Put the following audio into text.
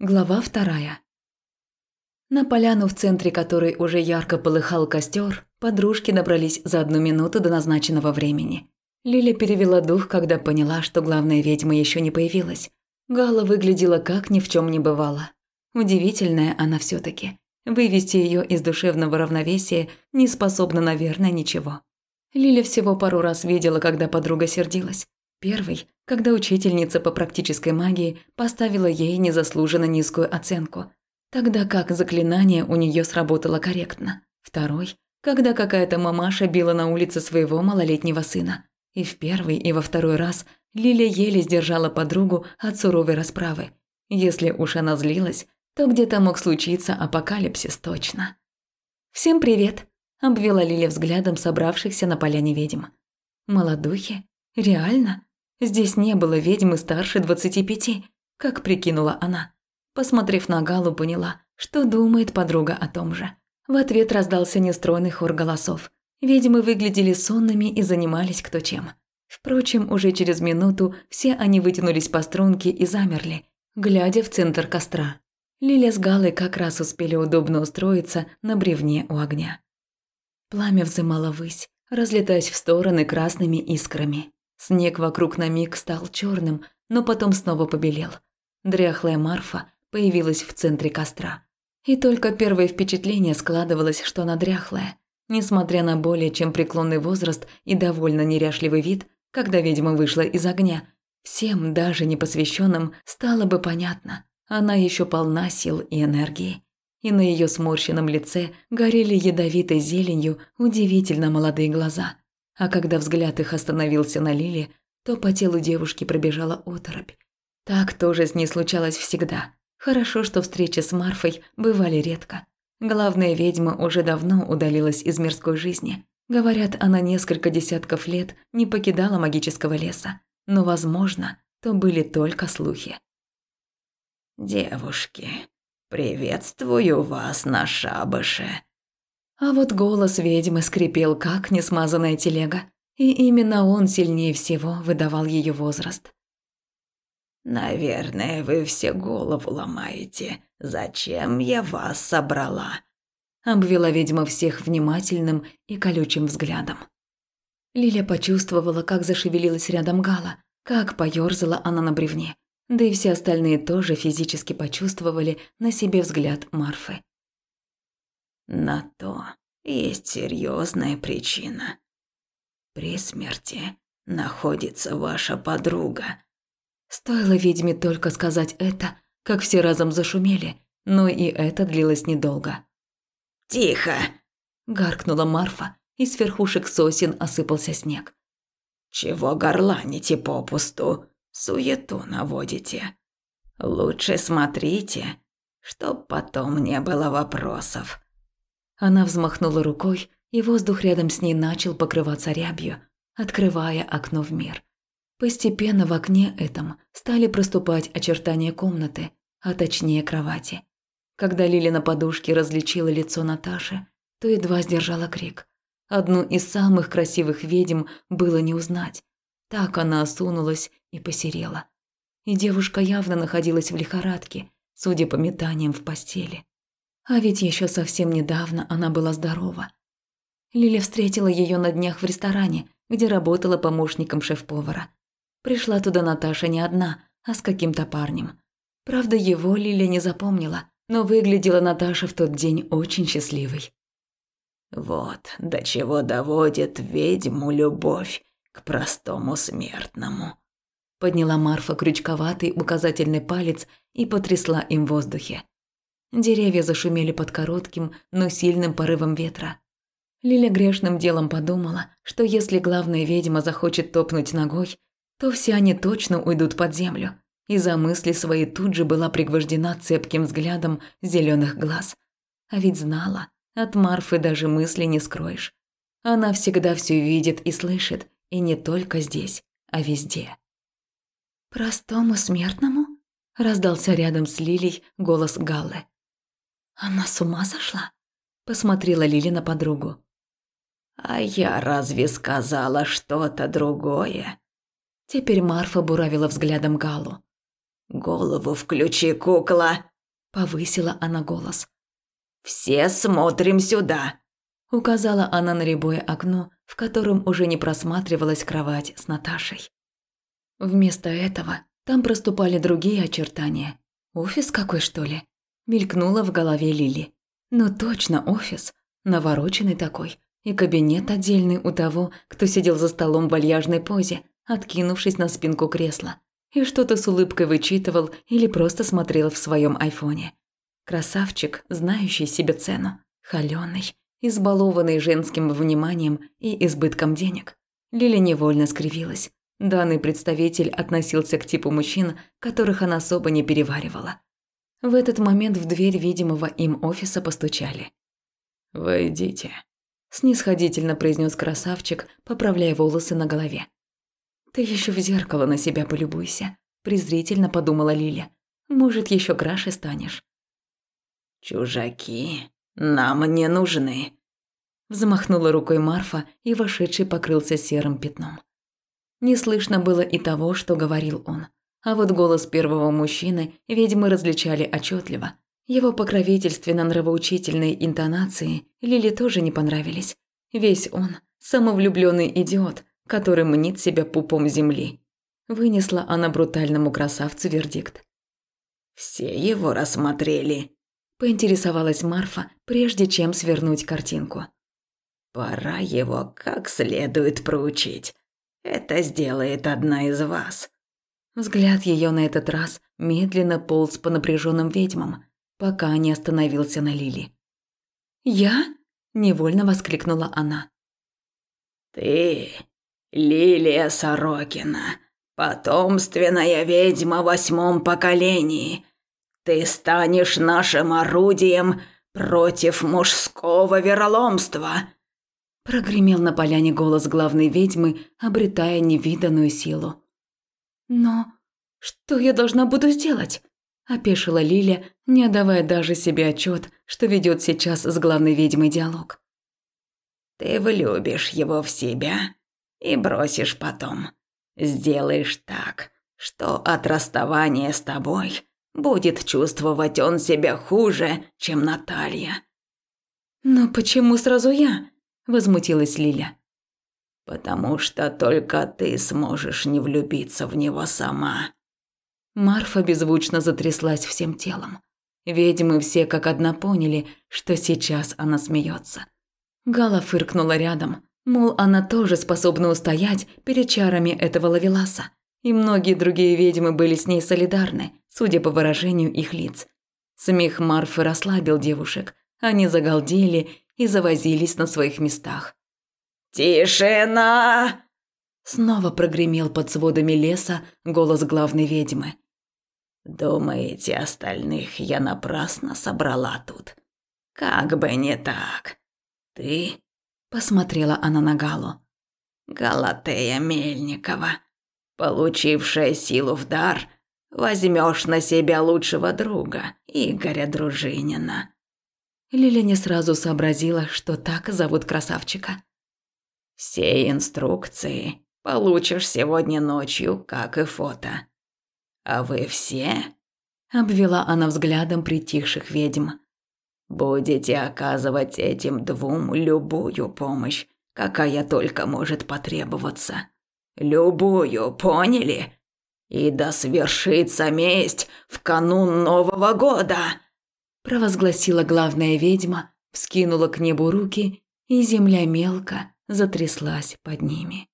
Глава вторая. На поляну, в центре которой уже ярко полыхал костер, подружки добрались за одну минуту до назначенного времени. Лиля перевела дух, когда поняла, что главная ведьма еще не появилась. Гала выглядела как ни в чем не бывало. Удивительная она все таки Вывести ее из душевного равновесия не способна, наверное, ничего. Лиля всего пару раз видела, когда подруга сердилась. Первый, когда учительница по практической магии поставила ей незаслуженно низкую оценку, тогда как заклинание у нее сработало корректно. Второй, когда какая-то мамаша била на улице своего малолетнего сына. И в первый, и во второй раз Лиля еле сдержала подругу от суровой расправы. Если уж она злилась, то где-то мог случиться апокалипсис точно. «Всем привет!» – обвела Лиля взглядом собравшихся на поляне ведьм. «Молодухи? Реально? Здесь не было ведьмы старше двадцати пяти, как прикинула она. Посмотрев на Галу, поняла, что думает подруга о том же. В ответ раздался нестройный хор голосов. Ведьмы выглядели сонными и занимались кто чем. Впрочем, уже через минуту все они вытянулись по струнке и замерли, глядя в центр костра. Лиля с Галой как раз успели удобно устроиться на бревне у огня. Пламя взымало ввысь, разлетаясь в стороны красными искрами. Снег вокруг на миг стал черным, но потом снова побелел. Дряхлая Марфа появилась в центре костра. И только первое впечатление складывалось, что она дряхлая. Несмотря на более чем преклонный возраст и довольно неряшливый вид, когда ведьма вышла из огня, всем, даже непосвященным, стало бы понятно. Она еще полна сил и энергии. И на ее сморщенном лице горели ядовитой зеленью удивительно молодые глаза – а когда взгляд их остановился на Лиле, то по телу девушки пробежала оторопь. Так тоже с ней случалось всегда. Хорошо, что встречи с Марфой бывали редко. Главная ведьма уже давно удалилась из мирской жизни. Говорят, она несколько десятков лет не покидала магического леса. Но, возможно, то были только слухи. «Девушки, приветствую вас на шабаше», а вот голос ведьмы скрипел, как несмазанная телега, и именно он сильнее всего выдавал ее возраст. «Наверное, вы все голову ломаете. Зачем я вас собрала?» Обвела ведьма всех внимательным и колючим взглядом. Лиля почувствовала, как зашевелилась рядом Гала, как поёрзала она на бревне. Да и все остальные тоже физически почувствовали на себе взгляд Марфы. На то есть серьезная причина. При смерти находится ваша подруга. Стоило ведьме только сказать это, как все разом зашумели, но и это длилось недолго. «Тихо!» – гаркнула Марфа, и с верхушек сосен осыпался снег. «Чего горланите попусту? Суету наводите. Лучше смотрите, чтоб потом не было вопросов. Она взмахнула рукой, и воздух рядом с ней начал покрываться рябью, открывая окно в мир. Постепенно в окне этом стали проступать очертания комнаты, а точнее кровати. Когда Лили на подушке различила лицо Наташи, то едва сдержала крик. Одну из самых красивых ведьм было не узнать. Так она осунулась и посерела. И девушка явно находилась в лихорадке, судя по метаниям в постели. А ведь еще совсем недавно она была здорова. Лиля встретила ее на днях в ресторане, где работала помощником шеф-повара. Пришла туда Наташа не одна, а с каким-то парнем. Правда, его Лиля не запомнила, но выглядела Наташа в тот день очень счастливой. «Вот до чего доводит ведьму любовь к простому смертному», подняла Марфа крючковатый указательный палец и потрясла им в воздухе. Деревья зашумели под коротким, но сильным порывом ветра. Лиля грешным делом подумала, что если главная ведьма захочет топнуть ногой, то все они точно уйдут под землю. И за мысли свои тут же была пригвождена цепким взглядом зеленых глаз. А ведь знала, от Марфы даже мысли не скроешь. Она всегда все видит и слышит, и не только здесь, а везде. «Простому смертному?» – раздался рядом с Лилей голос Галлы. Она с ума сошла? Посмотрела Лили на подругу. А я разве сказала что-то другое? Теперь Марфа буравила взглядом Галу. Голову включи, кукла!» – повысила она голос. «Все смотрим сюда!» – указала она на рябое окно, в котором уже не просматривалась кровать с Наташей. Вместо этого там проступали другие очертания. Офис какой, что ли? Мелькнуло в голове Лили. Ну точно офис, навороченный такой, и кабинет отдельный у того, кто сидел за столом в вальяжной позе, откинувшись на спинку кресла, и что-то с улыбкой вычитывал или просто смотрел в своем айфоне. Красавчик, знающий себе цену, холёный, избалованный женским вниманием и избытком денег. Лили невольно скривилась. Данный представитель относился к типу мужчин, которых она особо не переваривала. В этот момент в дверь видимого им офиса постучали. «Войдите», – снисходительно произнес красавчик, поправляя волосы на голове. «Ты еще в зеркало на себя полюбуйся», – презрительно подумала Лиля. «Может, еще краше станешь». «Чужаки нам не нужны», – взмахнула рукой Марфа, и вошедший покрылся серым пятном. Не слышно было и того, что говорил он. А вот голос первого мужчины ведьмы различали отчетливо. Его покровительственно-нравоучительные интонации Лили тоже не понравились. Весь он – самовлюбленный идиот, который мнит себя пупом земли. Вынесла она брутальному красавцу вердикт. «Все его рассмотрели», – поинтересовалась Марфа, прежде чем свернуть картинку. «Пора его как следует проучить. Это сделает одна из вас». Взгляд ее на этот раз медленно полз по напряженным ведьмам, пока не остановился на Лили. «Я?» – невольно воскликнула она. «Ты, Лилия Сорокина, потомственная ведьма восьмом поколении. Ты станешь нашим орудием против мужского вероломства. Прогремел на поляне голос главной ведьмы, обретая невиданную силу. «Но что я должна буду сделать?» – опешила Лиля, не отдавая даже себе отчет, что ведет сейчас с главной ведьмой диалог. «Ты влюбишь его в себя и бросишь потом. Сделаешь так, что от расставания с тобой будет чувствовать он себя хуже, чем Наталья». «Но почему сразу я?» возмутилась Лиля. Потому что только ты сможешь не влюбиться в него сама. Марфа беззвучно затряслась всем телом. Ведьмы все как одна поняли, что сейчас она смеется. Гала фыркнула рядом, мол, она тоже способна устоять перед чарами этого лавеласа. И многие другие ведьмы были с ней солидарны, судя по выражению их лиц. Смех Марфы расслабил девушек. Они загалдели и завозились на своих местах. «Тишина!» Снова прогремел под сводами леса голос главной ведьмы. «Думаете, остальных я напрасно собрала тут? Как бы не так. Ты...» – посмотрела она на Галу. «Галатея Мельникова, получившая силу в дар, возьмешь на себя лучшего друга, Игоря Дружинина. Лиля не сразу сообразила, что так зовут красавчика. «Все инструкции получишь сегодня ночью, как и фото. А вы все?» – обвела она взглядом притихших ведьм. «Будете оказывать этим двум любую помощь, какая только может потребоваться. Любую, поняли? И да свершится месть в канун Нового года!» провозгласила главная ведьма, вскинула к небу руки, и земля мелко затряслась под ними.